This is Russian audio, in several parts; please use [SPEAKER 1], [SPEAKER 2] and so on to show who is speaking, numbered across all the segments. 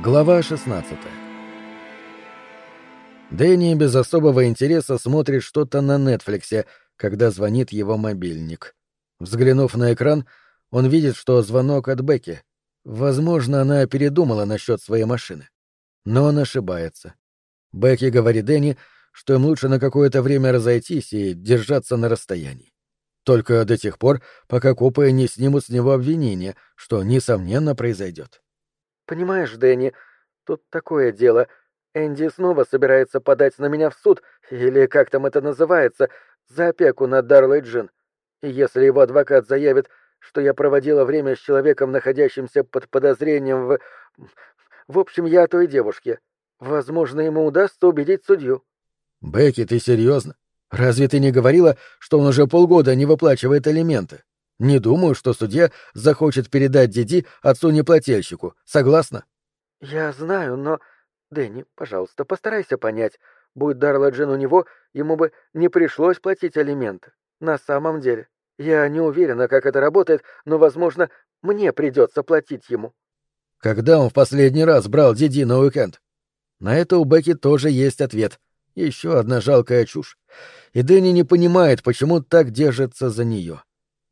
[SPEAKER 1] Глава 16 Дэнни без особого интереса смотрит что-то на Нетфликсе, когда звонит его мобильник. Взглянув на экран, он видит, что звонок от Бекки. Возможно, она передумала насчет своей машины. Но он ошибается. Бекки говорит Дэнни, что им лучше на какое-то время разойтись и держаться на расстоянии. Только до тех пор, пока копы не снимут с него обвинения, что, несомненно, произойдет.
[SPEAKER 2] «Понимаешь, Дэнни, тут такое дело. Энди снова собирается подать на меня в суд, или как там это называется, за опеку над Дарлой Джин. И если его адвокат заявит, что я проводила время с человеком, находящимся под подозрением в... В общем, я той девушке. Возможно, ему удастся убедить судью.
[SPEAKER 1] Бекки, ты серьезно? Разве ты не говорила, что он уже полгода не выплачивает алименты? Не думаю, что судья захочет передать Диди отцу-неплательщику. Согласна?
[SPEAKER 2] Я знаю, но... Дэнни, пожалуйста, постарайся понять. Будь Дарла Джин у него, ему бы не пришлось платить алименты. На самом деле. Я не уверена, как это работает, но, возможно, мне придется платить ему.
[SPEAKER 1] Когда он в последний раз брал Диди на уикенд? На это у Бекки тоже есть ответ. Еще одна жалкая чушь. И Дэнни не понимает, почему так держится за нее.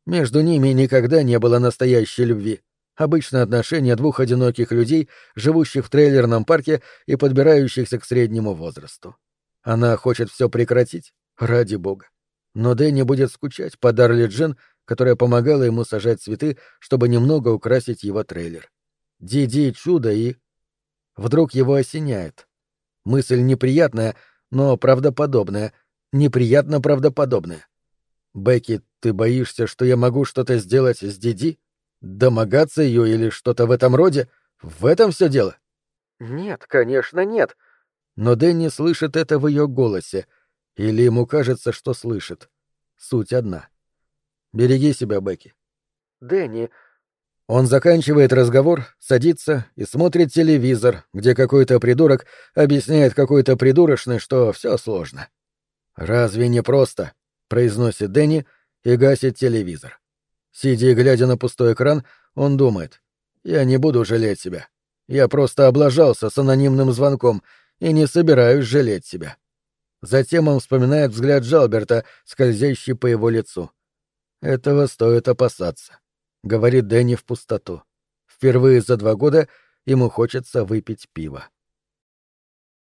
[SPEAKER 1] Между ними никогда не было настоящей любви. Обычное отношение двух одиноких людей, живущих в трейлерном парке и подбирающихся к среднему возрасту. Она хочет все прекратить? Ради бога. Но Дэнни будет скучать по Дарли Джин, которая помогала ему сажать цветы, чтобы немного украсить его трейлер. Диди чудо и... Вдруг его осеняет. Мысль неприятная, но правдоподобная. Неприятно правдоподобная. Бекки, ты боишься, что я могу что-то сделать с Диди? Домогаться ее или что-то в этом роде? В этом все дело?
[SPEAKER 2] Нет, конечно, нет.
[SPEAKER 1] Но Дэнни слышит это в ее голосе. Или ему кажется, что слышит. Суть одна. Береги себя, Бекки.
[SPEAKER 2] Дэнни...
[SPEAKER 1] Он заканчивает разговор, садится и смотрит телевизор, где какой-то придурок объясняет какой-то придурочной, что все сложно. «Разве не просто?» — произносит Дэнни и гасит телевизор. Сидя и глядя на пустой экран, он думает. «Я не буду жалеть себя. Я просто облажался с анонимным звонком и не собираюсь жалеть себя». Затем он вспоминает взгляд Джалберта, скользящий по его лицу. «Этого стоит опасаться», — говорит Дэнни в пустоту. Впервые за два года ему хочется выпить пиво.